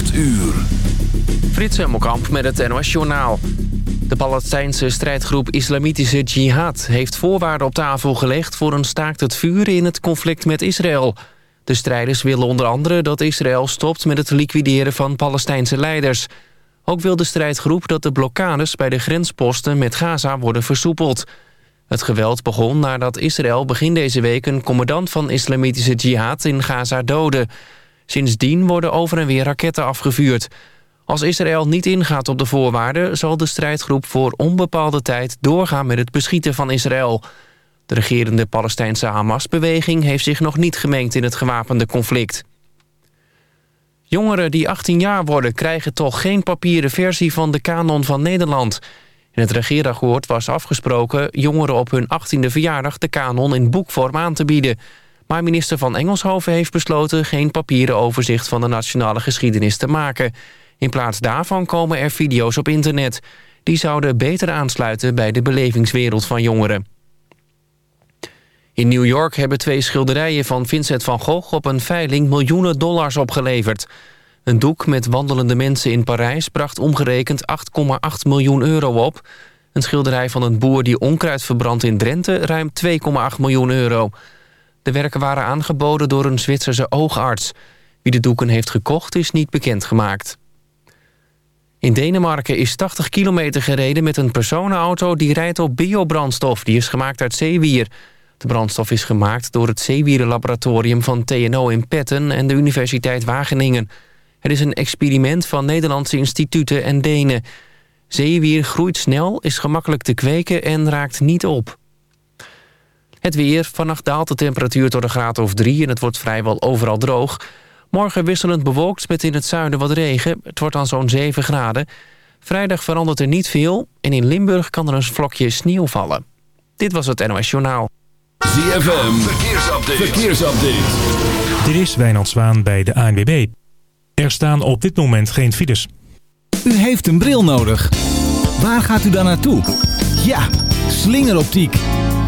8 uur. Frits Hemmelkamp met het NOS Journaal. De Palestijnse strijdgroep Islamitische Jihad heeft voorwaarden op tafel gelegd... voor een staakt het vuren in het conflict met Israël. De strijders willen onder andere dat Israël stopt met het liquideren van Palestijnse leiders. Ook wil de strijdgroep dat de blokkades bij de grensposten met Gaza worden versoepeld. Het geweld begon nadat Israël begin deze week een commandant van Islamitische Jihad in Gaza doodde... Sindsdien worden over en weer raketten afgevuurd. Als Israël niet ingaat op de voorwaarden... zal de strijdgroep voor onbepaalde tijd doorgaan met het beschieten van Israël. De regerende Palestijnse Hamas-beweging... heeft zich nog niet gemengd in het gewapende conflict. Jongeren die 18 jaar worden... krijgen toch geen papieren versie van de kanon van Nederland... In het regeerakkoord was afgesproken jongeren op hun 18e verjaardag de kanon in boekvorm aan te bieden. Maar minister van Engelshoven heeft besloten... geen papieren overzicht van de nationale geschiedenis te maken. In plaats daarvan komen er video's op internet. Die zouden beter aansluiten bij de belevingswereld van jongeren. In New York hebben twee schilderijen van Vincent van Gogh... op een veiling miljoenen dollars opgeleverd. Een doek met wandelende mensen in Parijs... bracht omgerekend 8,8 miljoen euro op. Een schilderij van een boer die onkruid verbrandt in Drenthe... ruim 2,8 miljoen euro... De werken waren aangeboden door een Zwitserse oogarts. Wie de doeken heeft gekocht is niet bekendgemaakt. In Denemarken is 80 kilometer gereden met een personenauto... die rijdt op biobrandstof, die is gemaakt uit zeewier. De brandstof is gemaakt door het zeewierenlaboratorium van TNO in Petten... en de Universiteit Wageningen. Het is een experiment van Nederlandse instituten en Denen. Zeewier groeit snel, is gemakkelijk te kweken en raakt niet op. Het weer. Vannacht daalt de temperatuur tot een graad of drie... en het wordt vrijwel overal droog. Morgen wisselend bewolkt met in het zuiden wat regen. Het wordt dan zo'n 7 graden. Vrijdag verandert er niet veel... en in Limburg kan er een vlokje sneeuw vallen. Dit was het NOS Journaal. ZFM. Verkeersupdate. Verkeersupdate. Dit is Wijnand Zwaan bij de ANWB. Er staan op dit moment geen files. U heeft een bril nodig. Waar gaat u dan naartoe? Ja, slingeroptiek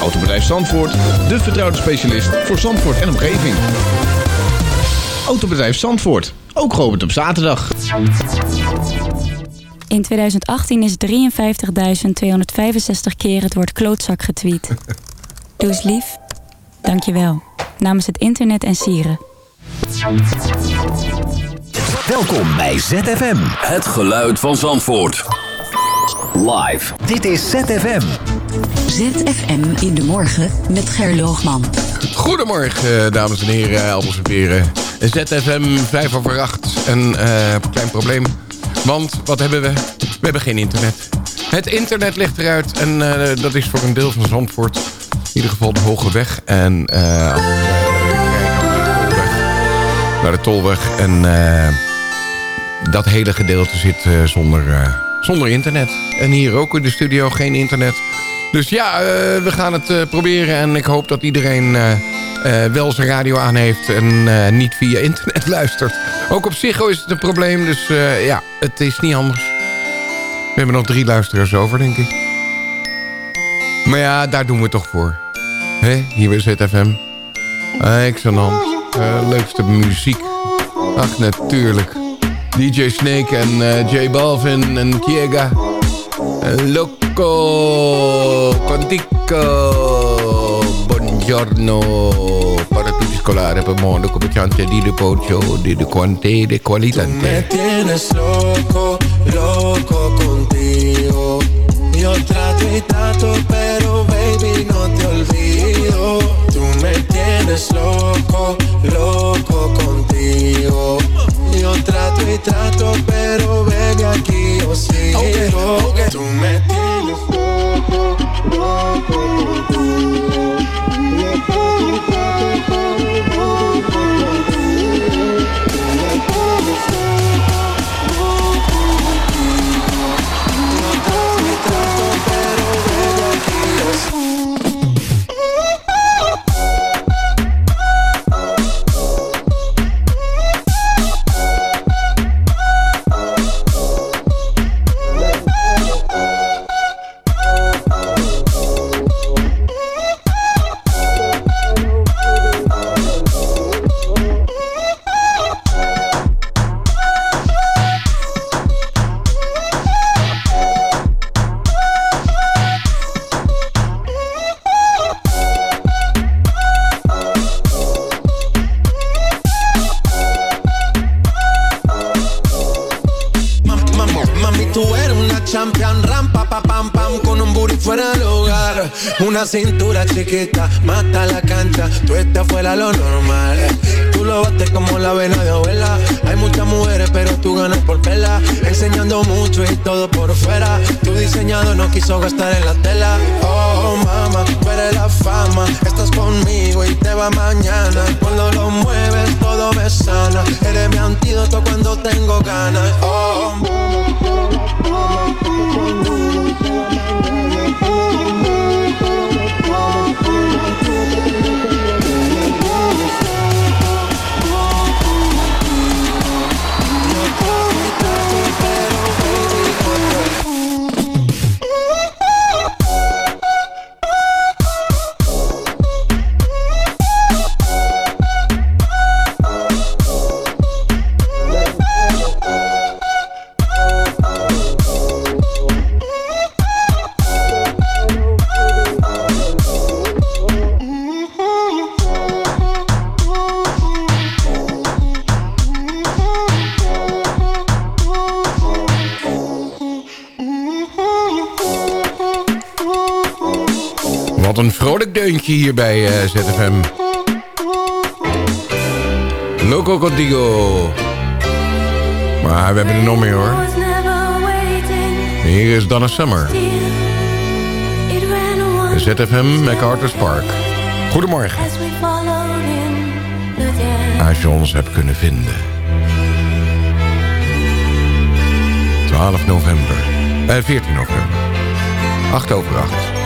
Autobedrijf Zandvoort, de vertrouwde specialist voor Zandvoort en omgeving. Autobedrijf Zandvoort, ook geopend op zaterdag. In 2018 is 53.265 keer het woord klootzak getweet. Doe eens lief. Dank je wel. Namens het internet en sieren. Welkom bij ZFM. Het geluid van Zandvoort. Live. Dit is ZFM. ZFM in de morgen met Gerloogman. Goedemorgen, dames en heren, Albers en Peren. ZFM 5 over 8. Een uh, klein probleem. Want, wat hebben we? We hebben geen internet. Het internet ligt eruit en uh, dat is voor een deel van Zandvoort. In ieder geval de Hoge Weg. En uh, naar de Tolweg. En dat hele gedeelte zit zonder, zonder internet. En hier ook in de studio geen internet. Dus ja, we gaan het proberen. En ik hoop dat iedereen wel zijn radio aan heeft. En niet via internet luistert. Ook op Ziggo is het een probleem. Dus ja, het is niet anders. We hebben nog drie luisteraars over, denk ik. Maar ja, daar doen we toch voor. Hé, hier bij ZFM. Excellent. Uh, leukste muziek. Ach, natuurlijk. DJ Snake en uh, J Balvin en Kiega. Loco Contico. Buongiorno. Para tutti scolare per mondo come chante di pocho, di de quante, de qualitante. Tu me tienes loco, loco contigo. Yo trato y trato, pero baby no te olvido. Tú me tienes loco, loco contigo. Yo trato y trato, pero baby aquí yo sigo. Okay, okay. Tú me tienes loco, loco contigo. Una cintura chiquita, deuntje hier bij eh, ZFM. Loco Contigo. Maar we hebben er nog meer hoor. Hier is Donna Summer. ZFM MacArthur's Park. Goedemorgen. Als je ons hebt kunnen vinden. 12 november. Eh, 14 november. 8 over 8.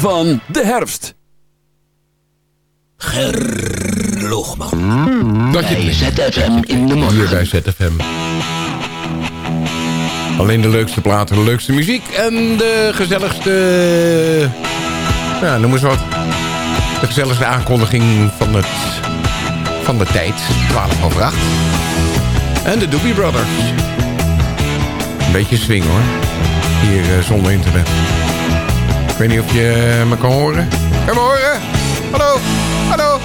Ritme van de herfst. Gerloogman. Dat je Bij ZFM in de morgen. Hier bij ZFM. Alleen de leukste platen, de leukste muziek en de gezelligste... Ja, noem eens wat. De gezelligste aankondiging van, het, van de tijd. 12 over 8. En de Doobie Brothers. Een beetje swing hoor. Hier eh, zonder internet. Ik weet niet of je me kan horen. Kan je me horen? Hallo? Hallo?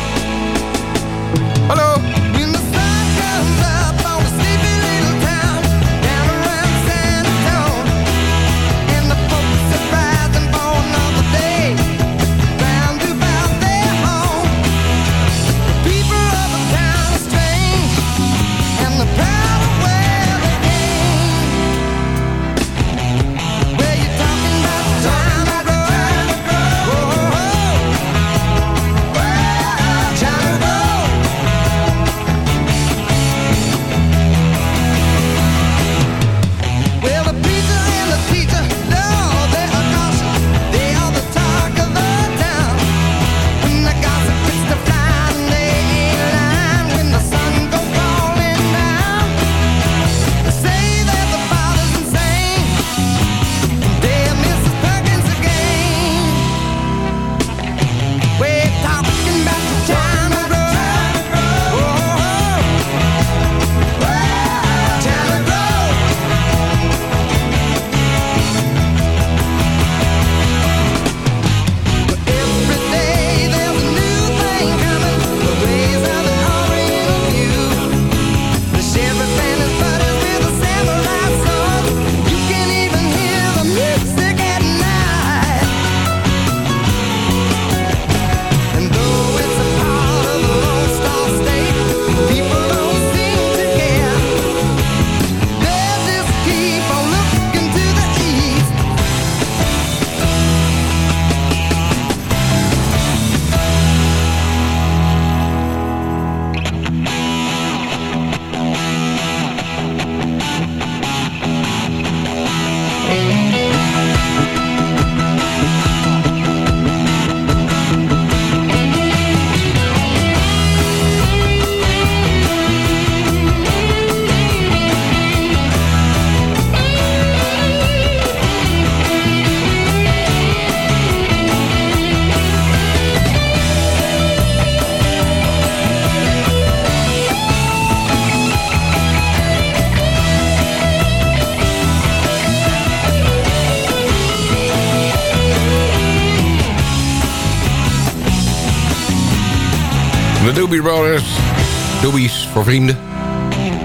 Doobie voor vrienden.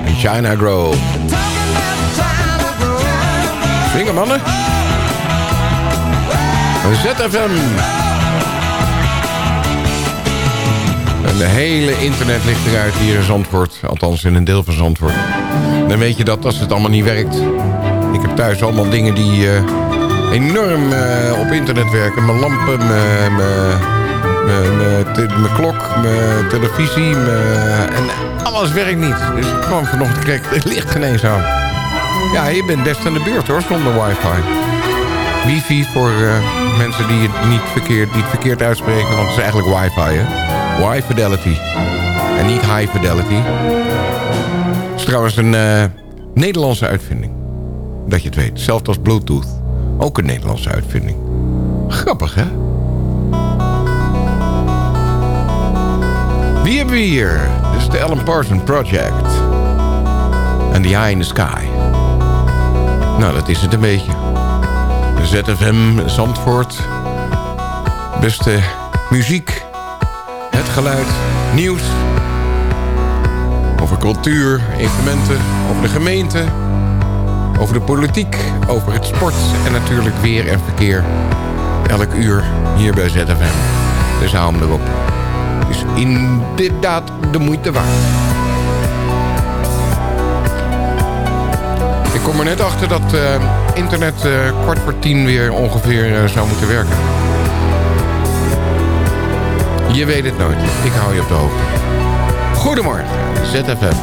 En China Grow. Swingen mannen. ZFM. En de hele internet ligt eruit hier in Zandvoort. Althans in een deel van Zandvoort. Dan weet je dat als het allemaal niet werkt. Ik heb thuis allemaal dingen die eh, enorm eh, op internet werken. Mijn lampen, mijn... mijn mijn, klok, mijn televisie, en alles werkt niet. Dus ik kwam vanochtend, kijk, het licht geen eens aan. Ja, je bent best aan de beurt hoor, zonder wifi. Wifi voor eh, mensen die het niet verkeerd, niet verkeerd uitspreken, want het is eigenlijk wifi hè. High fidelity. En niet high fidelity. Het is trouwens een eh, Nederlandse uitvinding. Dat je het weet. Hetzelfde als bluetooth. Ook een Nederlandse uitvinding. Grappig, hè? Hebben we hier? Dit de Alan Parsons Project. En The Eye in the Sky. Nou, dat is het een beetje. ZFM Zandvoort. Beste muziek. Het geluid. Nieuws. Over cultuur, evenementen. Over de gemeente. Over de politiek. Over het sport. En natuurlijk weer en verkeer. Elk uur hier bij ZFM. Hou hem erop. Is inderdaad de moeite waard. Ik kom er net achter dat eh, internet eh, kwart voor tien weer ongeveer eh, zou moeten werken. Je weet het nooit. Ik hou je op de hoogte. Goedemorgen, ZFM.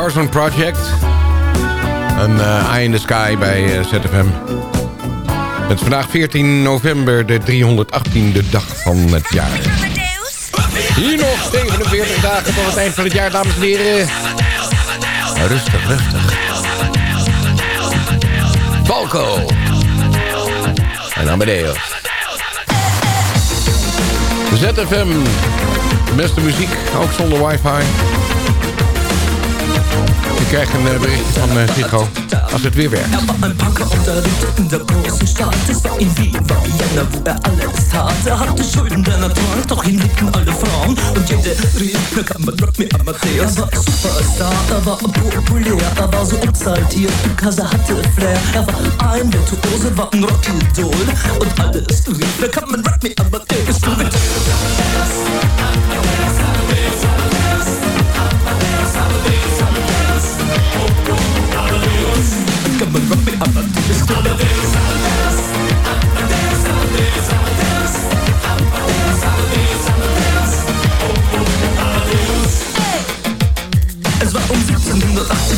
Parsons Project. Een eh, Eye in the Sky bij eh, ZFM. Het is vandaag 14 november, de 318e dag van het jaar. Hier nog 47 dagen tot het eind van het jaar, dames en heren. Rustig, rustig. Falco. En Amadeus. ZFM. Beste muziek, ook zonder wifi. Je krijgt een eh, berichtje van uh, als het weer werkt.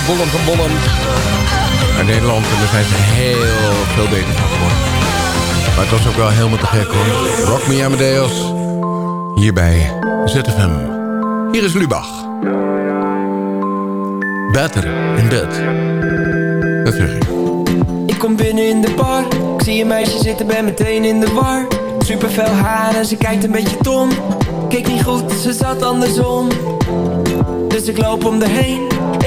geproduceerd door Bollen van Bollen. Uit Nederland, en daar zijn ze heel veel beter van geworden. Maar het was ook wel helemaal te gek hoor. Rock Me Amadeus. Hier bij ZFM. Hier is Lubach. Better in bed. Dat zeg ik. Ik kom binnen in de bar Ik zie een meisje zitten, ben meteen in de war Super veel haar en ze kijkt een beetje dom Keek niet goed, ze zat andersom Dus ik loop om haar heen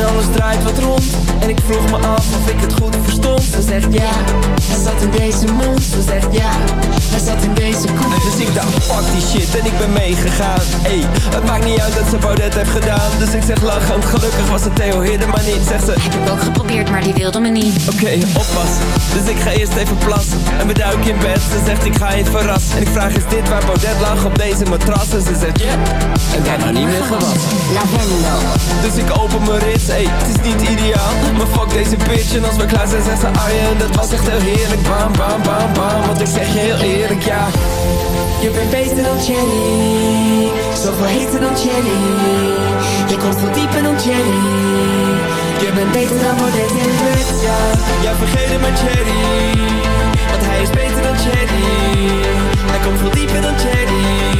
En alles draait wat rond. En ik vroeg me af of ik het goed verstond. Ze zegt ja, hij zat in deze mond. Ze zegt ja, hij zat in deze koek. Dus ik dacht fuck die shit en ik ben meegegaan. Ey, het maakt niet uit dat ze Baudet heeft gedaan. Dus ik zeg lachend, gelukkig was het Theo Hidden maar niet Zegt ze, Heb ik ook geprobeerd, maar die wilde me niet. oké, oppassen Dus ik ga eerst even plassen En we duiken in bed, ze zegt ik ga je verrassen En ik vraag is dit waar Baudet lag op deze matras? En ze zegt ja, en daarna niet meer gewassen Lavendel. dus ik open mijn rits, ey, het is niet ideaal Maar fuck deze bitch. En als we klaar zijn zegt ze Arjen Dat was echt heel heerlijk, bam bam bam bam Want ik zeg je heel eerlijk, ja. Je bent beter dan Jenny Zoveel heter dan Jenny. Je komt veel dieper dan Jenny. Je bent beter dan Baudet in ja Ja vergeet het maar Jenny Want hij is beter dan Cherry. Hij komt veel dieper dan Cherry.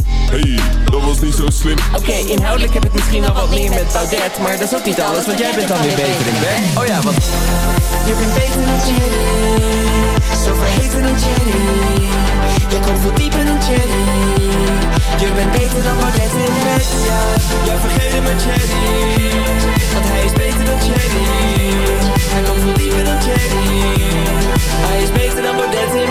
Hey, dat was niet zo slim. Oké, inhoudelijk heb ik misschien al wat meer met Baudet Maar dat is ook niet alles, want jij bent dan weer beter in bed. Oh ja, want Je bent beter dan Jerry Zo verheven dan Jerry. Je komt veel dieper dan Jerry. Je bent beter dan Baudet in bed, ja. Ja, vergeet het met Jerry Want hij is beter dan Jerry. Hij komt veel dieper dan Jerry. Hij is beter dan Baudet in bed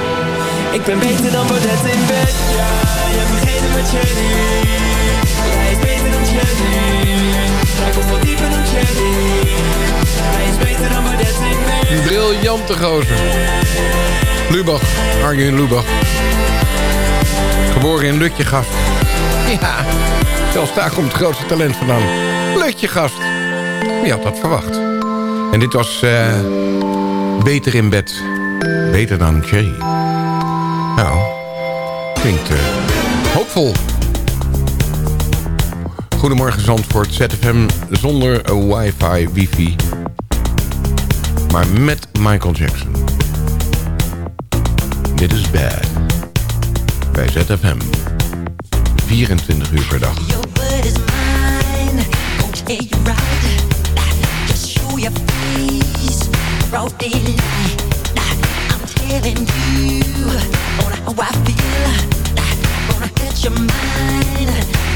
Ik ben beter dan Baudet in bed Ja, je hebt vergeten met Cherry Hij is beter dan Cherry Hij komt veel dieper dan Cherry Hij is beter dan Baudet in bed Briljante gozer. Lubach, Arjen Lubach. Geboren in Lutjegast. Ja, zelfs daar komt het grootste talent vandaan. Lutjegast. Wie had dat verwacht? En dit was eh, Beter in bed. Beter dan Cherry. Nou, klinkt eh, hoopvol. Goedemorgen Zandvoort, ZFM zonder wifi, wifi. Maar met Michael Jackson. Dit is bad. Bij ZFM. 24 uur per dag. feeling you. Wanna how I feel. Wanna get your mind.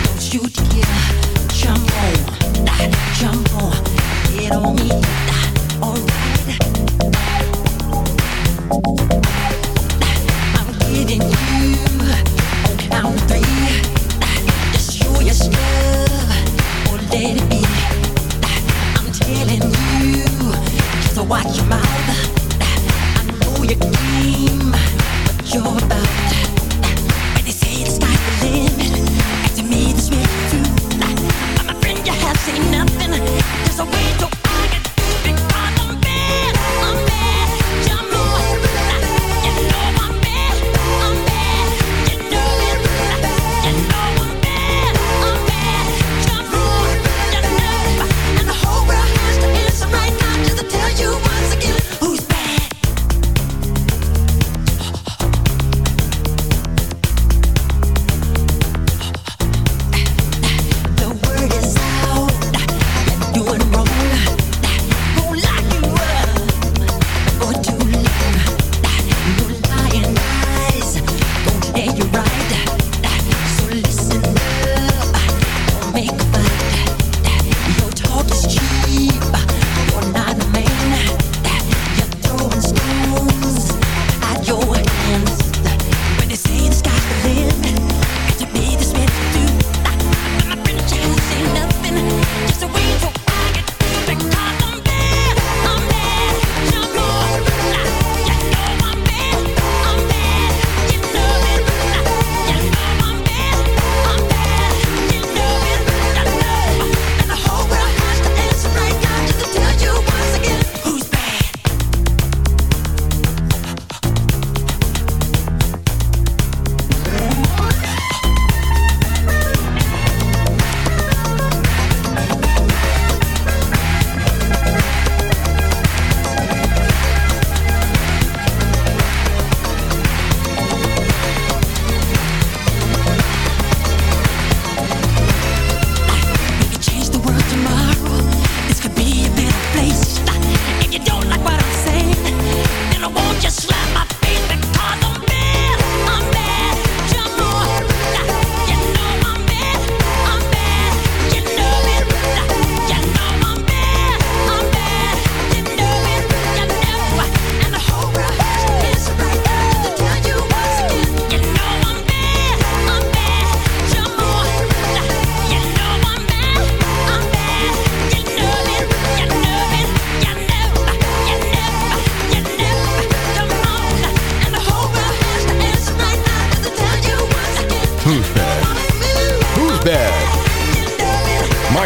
Don't you dare jump on.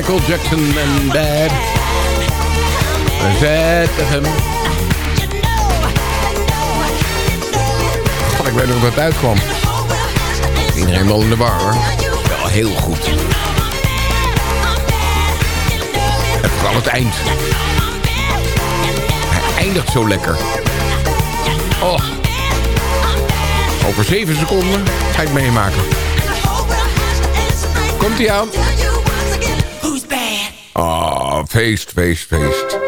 Michael Jackson en Bad. ZFM. God, ik weet nog dat het uitkwam. Iedereen wel in de war hoor. Wel heel goed. En vooral het eind. Hij eindigt zo lekker. Oh. Over zeven seconden ga ik meemaken. Komt hij aan? Oh, feest, feest, feest.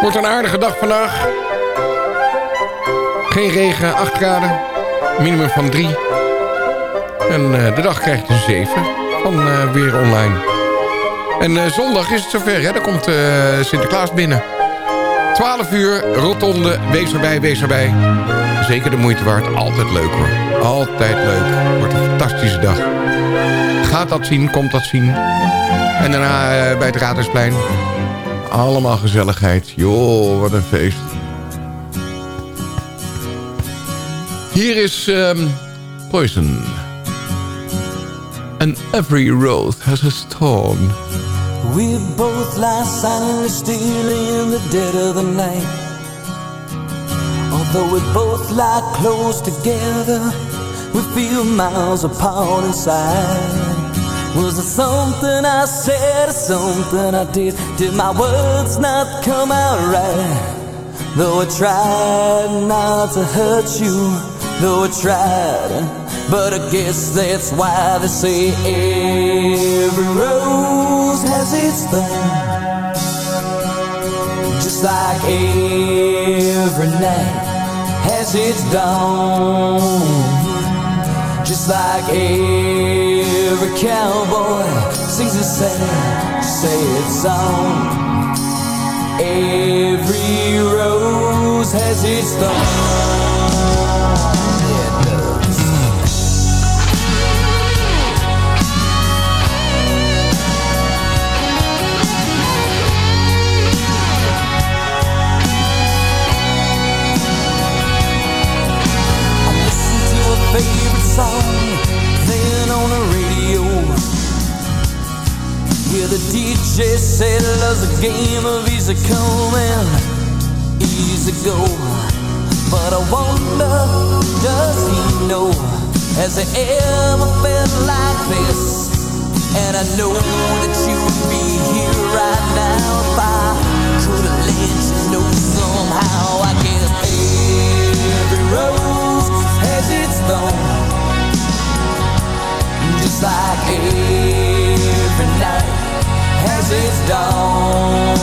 Wordt een aardige dag vandaag. Geen regen, 8 graden. Minimum van 3. En eh, de dag krijgt een 7 van eh, weer online. En eh, zondag is het zover, hè? Dan komt Sinterklaas binnen. 12 uur, rotonde, wees erbij, wees erbij. Zeker de moeite waard, altijd leuk hoor. Altijd leuk. Wordt een fantastische dag. Gaat dat zien, komt dat zien. En daarna eh, bij het Raadhuisplein. Allemaal gezelligheid. Joh, wat een feest. Hier is ehm, Poison. And every road has a storm. We both lie silently still in the dead of the night. Although we both lie close together, we feel miles apart inside. Was it something I said or something I did? Did my words not come out right? Though I tried not to hurt you, though I tried. But I guess that's why they say every rose has its thorn. Just like every night has its dawn. Just like every cowboy sings a sad, sad song. Every rose has its thorn. Favorite song Yeah, the DJ said love's a game of easy come and easy go. But I wonder, does he know? Has he ever felt like this? And I know that you would be here right now if I could have let you know somehow. I guess every rose has its thorn, just like every its dawn,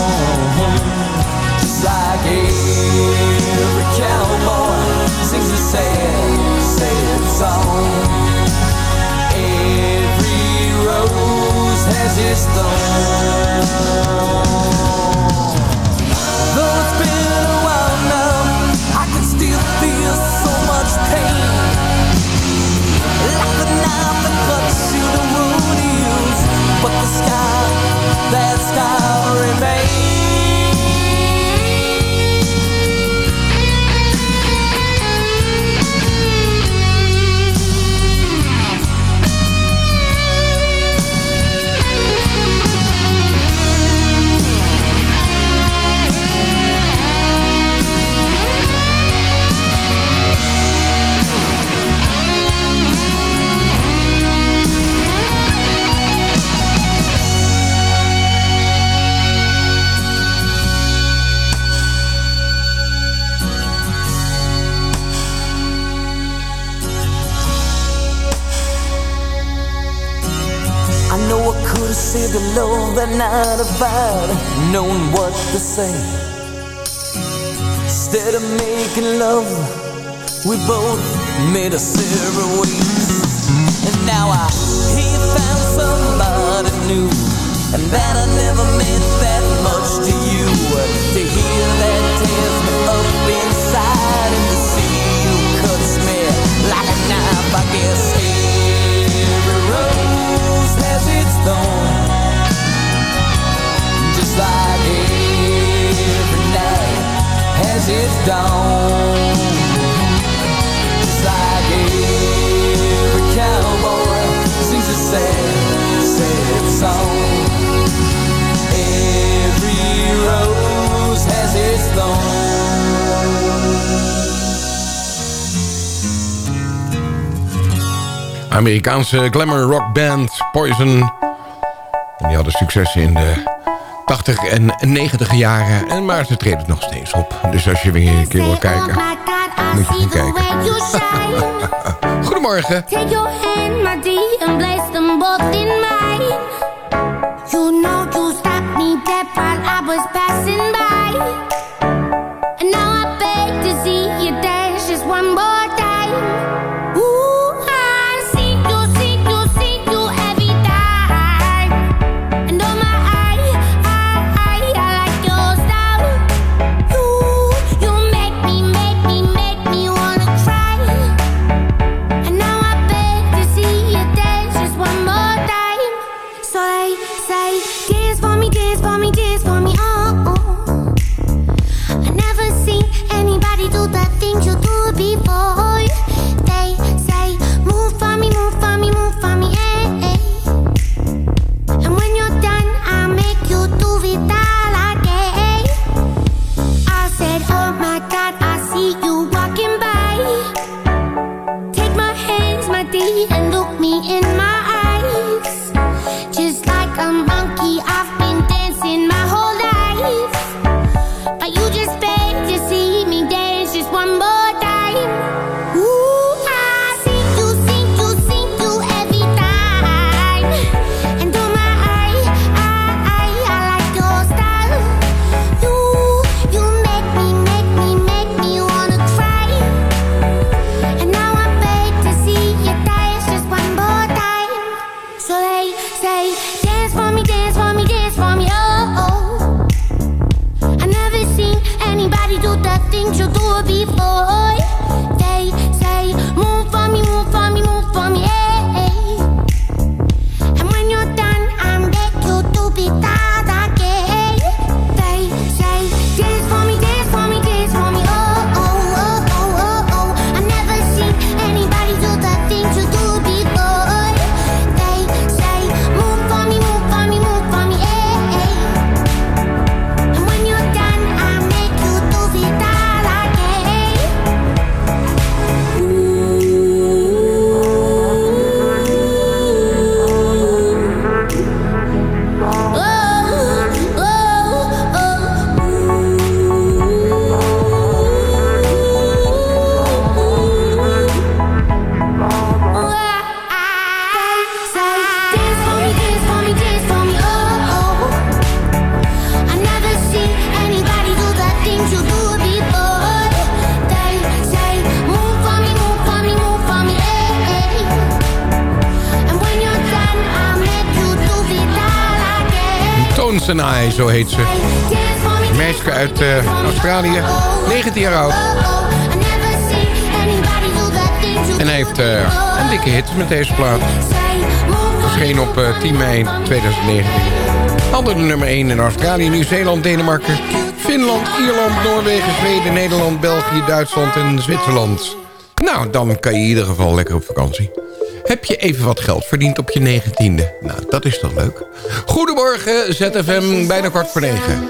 just like every cowboy sings a sad, sad song. Every rose has its thorn. Though it's been a while now, I can still feel so much pain. That cuts wound but the scar, that sky the love that night I'd known what to say. Instead of making love, we both made a separate. And now I he found somebody new, and that I never meant that it's down. Just like every cowboy sings a sad, sad song. Every rose has its thorn. Amerikaanse glamour rockband Poison. En die hadden succes in de 80 en 90 jaren. En maar ze treedt nog steeds op. Dus als je weer een keer wil kijken, moet je gaan kijken. Goedemorgen. Take your hand, my dear, and them both in Stones and zo heet ze. Meisje uit eh, Australië, 19 jaar oud. En hij heeft eh, een dikke hit met deze plaat. Verscheen op eh, 10 mei 2019. Andere nummer 1 in Australië, Nieuw-Zeeland, Denemarken, Finland, Ierland, Noorwegen, Zweden, Nederland, België, Duitsland en Zwitserland. Nou, dan kan je in ieder geval lekker op vakantie heb je even wat geld verdiend op je negentiende. Nou, dat is toch leuk. Goedemorgen, ZFM, bijna kwart voor negen.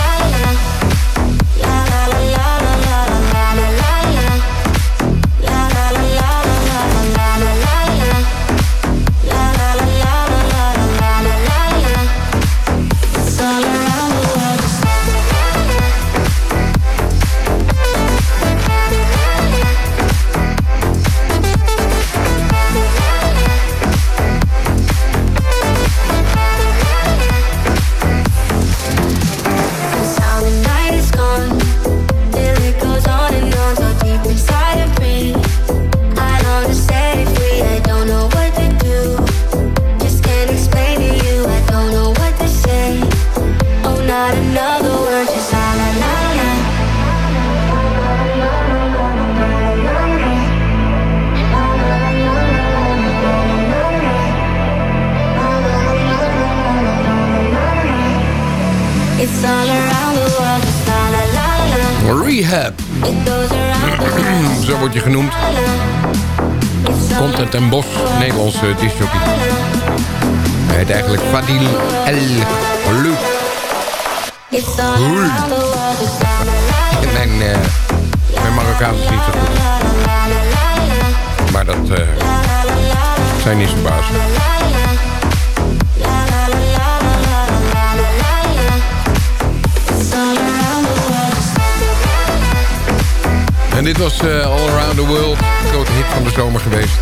Zo wordt je genoemd. Komt uit Den Bosch, Nederlandse discjockey. Hij heet eigenlijk Fadil El la. Mijn, eh mijn Marokkaans is niet zo goed. Maar dat eh zijn niet zijn baas. En dit was eh, All Around the World. Grote hit van de zomer geweest.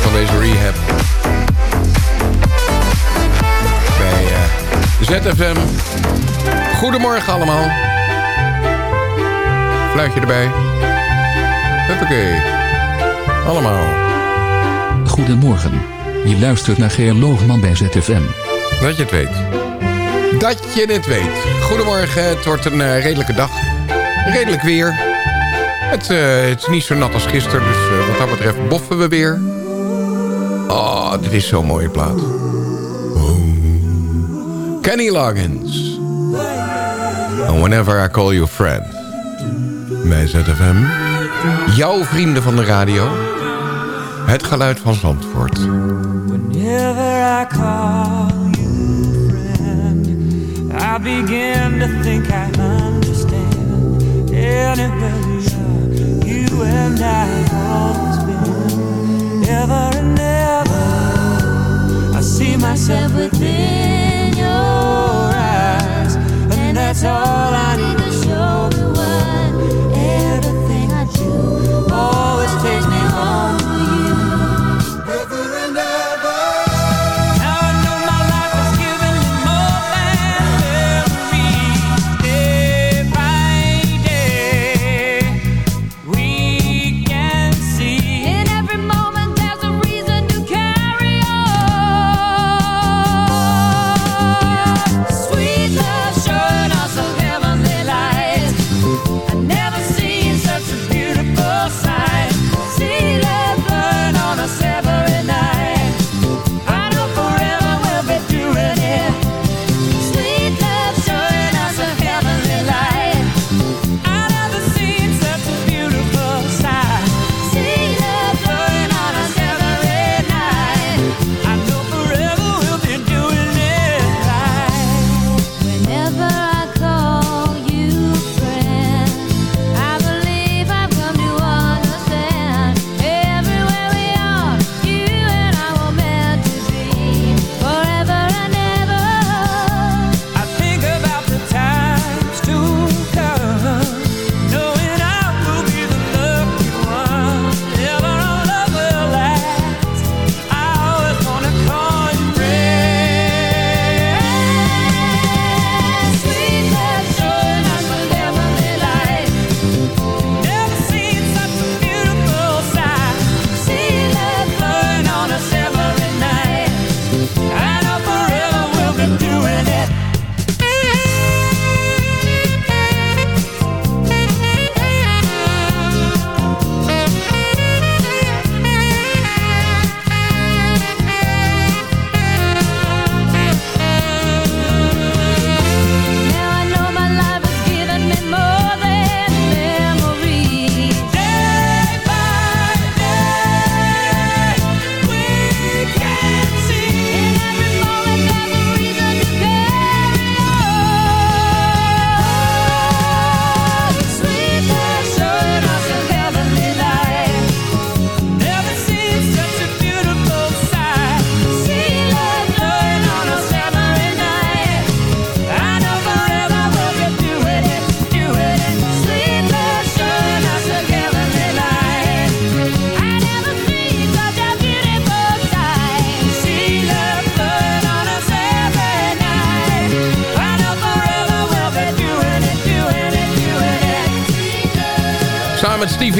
Van deze rehab. Bij eh, ZFM. Goedemorgen allemaal. Fluitje erbij. Huppakee. Allemaal. Goedemorgen. Je luistert naar Geer Loogman bij ZFM. Dat je het weet. Dat je het weet. Goedemorgen, het wordt een eh, redelijke dag. Redelijk weer. Het, eh, het is niet zo nat als gisteren, dus eh, wat dat betreft boffen we weer. Oh, dit is zo'n mooie plaat. Oh. Kenny Loggins. Whenever I call you friend. Bij ZFM. Jouw vrienden van de radio. Het geluid van Zandvoort. Whenever I call you friend, I begin to think I understand. Anywhere we are, you and I have always been. Ever and ever, I see myself within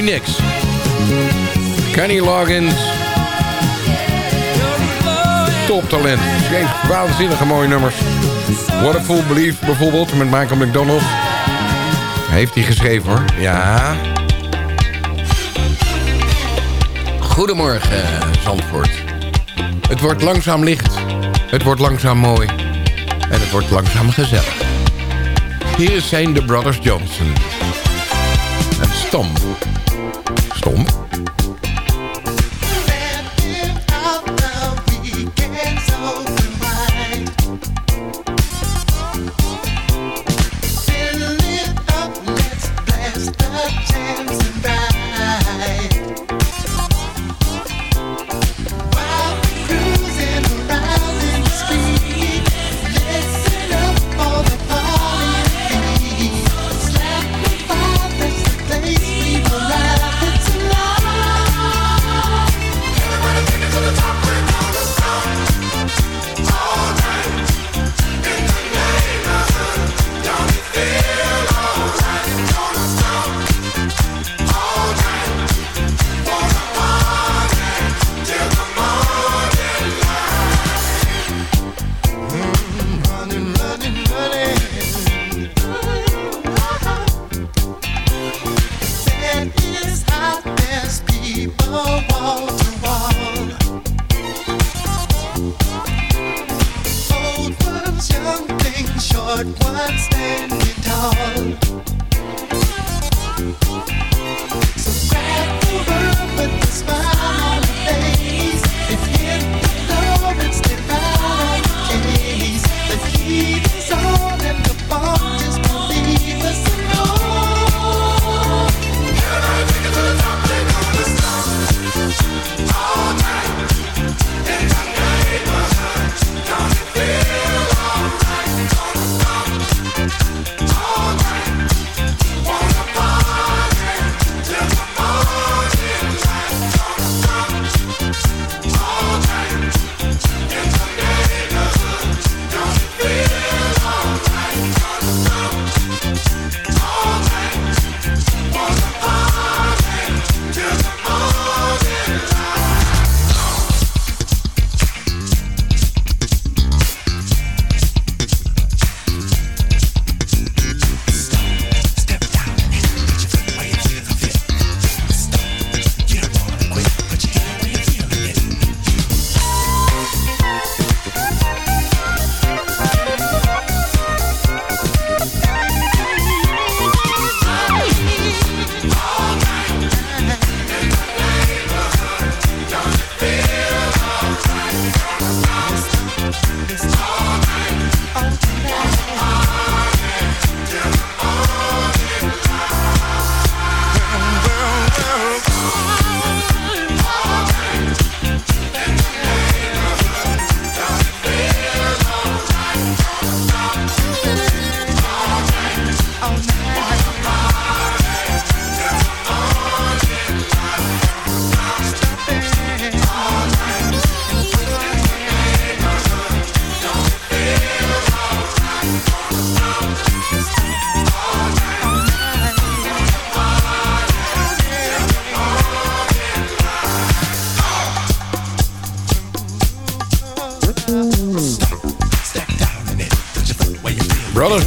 Nicks. Kenny Loggins. Toptalent. Schreef waanzinnige mooie nummers. What a Fool Believe bijvoorbeeld met Michael McDonald. Heeft hij geschreven hoor. Ja. Goedemorgen Zandvoort. Het wordt langzaam licht. Het wordt langzaam mooi. En het wordt langzaam gezellig. Hier zijn de Brothers Johnson. En Stomp.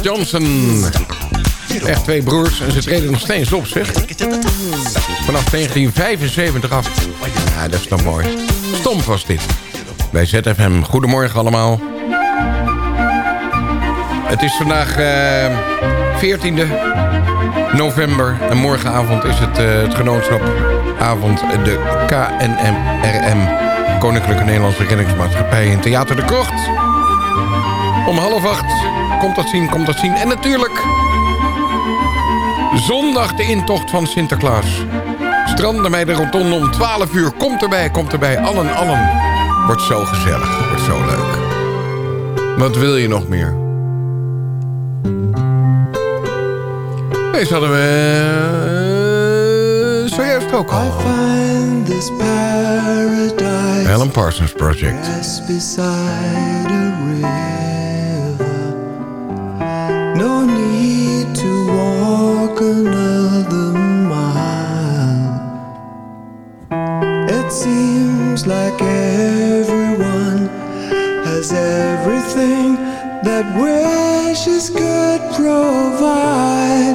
Johnson. Echt twee broers en ze treden nog steeds op, zeg. Vanaf 1975 af. Ja, dat is dan mooi. Stom was dit. Bij ZFM. Goedemorgen allemaal. Het is vandaag eh 14e november. En morgenavond is het, eh, het genootschapavond. De KNMRM. Koninklijke Nederlandse Reddingsmaatschappij in Theater de Krocht. Om half acht. Komt dat zien, komt dat zien. En natuurlijk... Zondag de intocht van Sinterklaas. Stranden bij de rotonde om 12 uur. Komt erbij, komt erbij. Allen, allen. Wordt zo gezellig. Wordt zo leuk. Wat wil je nog meer? Deze hadden we... eh, zojuist ook al. Alan Parsons Project. Walk another mile. It seems like everyone has everything that wishes could provide,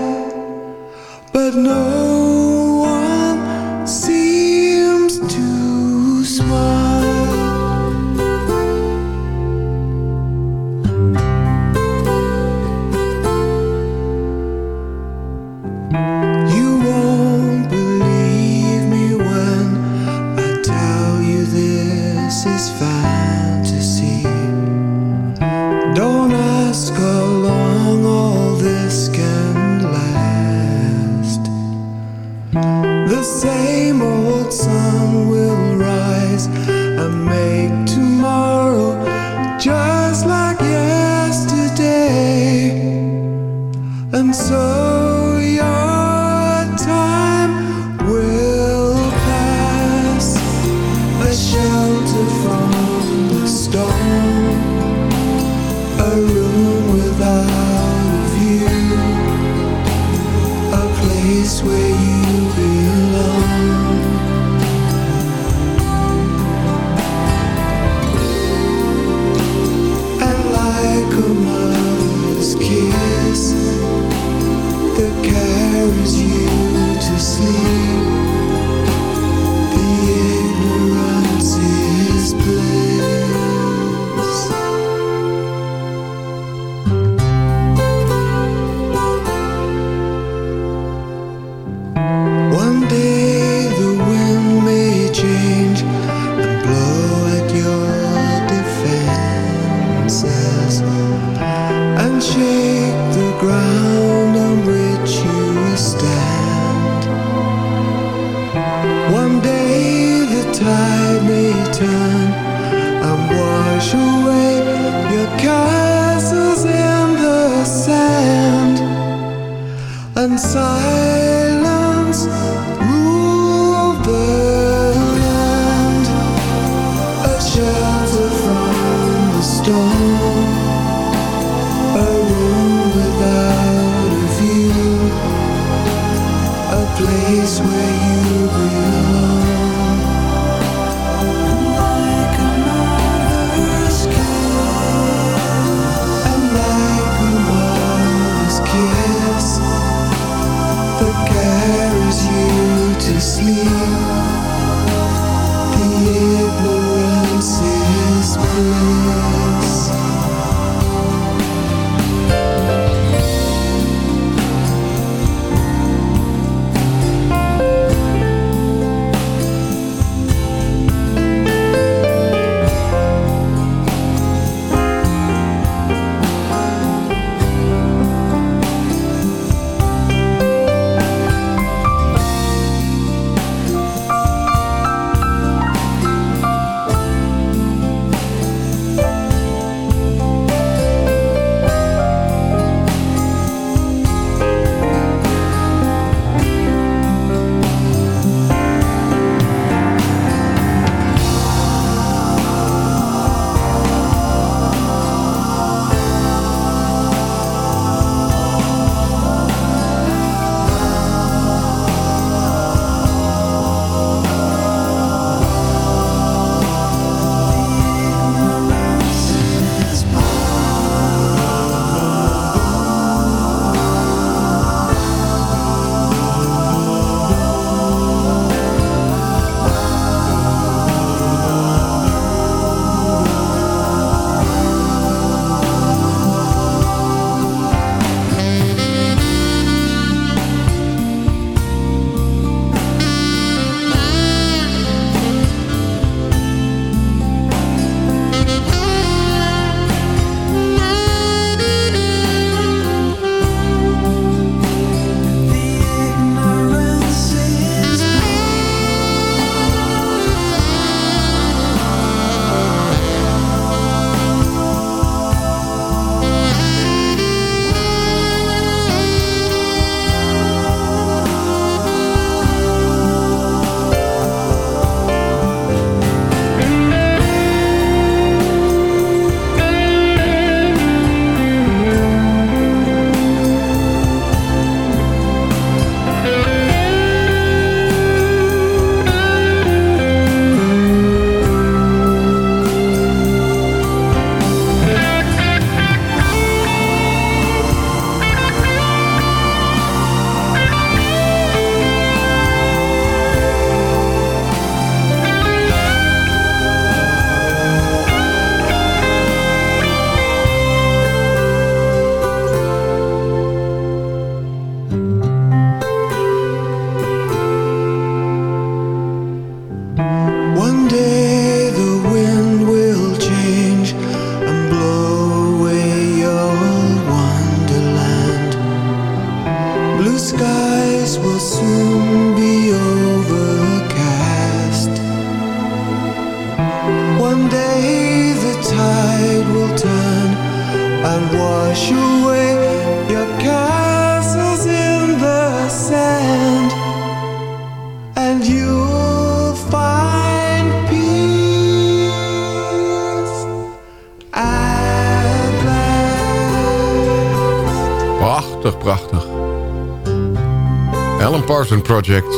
Project.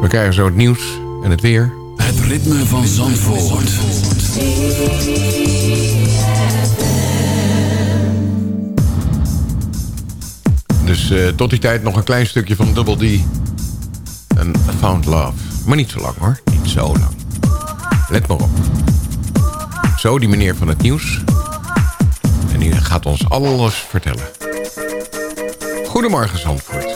We krijgen zo het nieuws en het weer. Het ritme van Zandvoort. Dus eh, tot die tijd nog een klein stukje van Double D. En Found Love. Maar niet zo lang hoor. Niet zo lang. Let maar op. Zo, die meneer van het nieuws. En die gaat ons alles vertellen. Goedemorgen Zandvoort.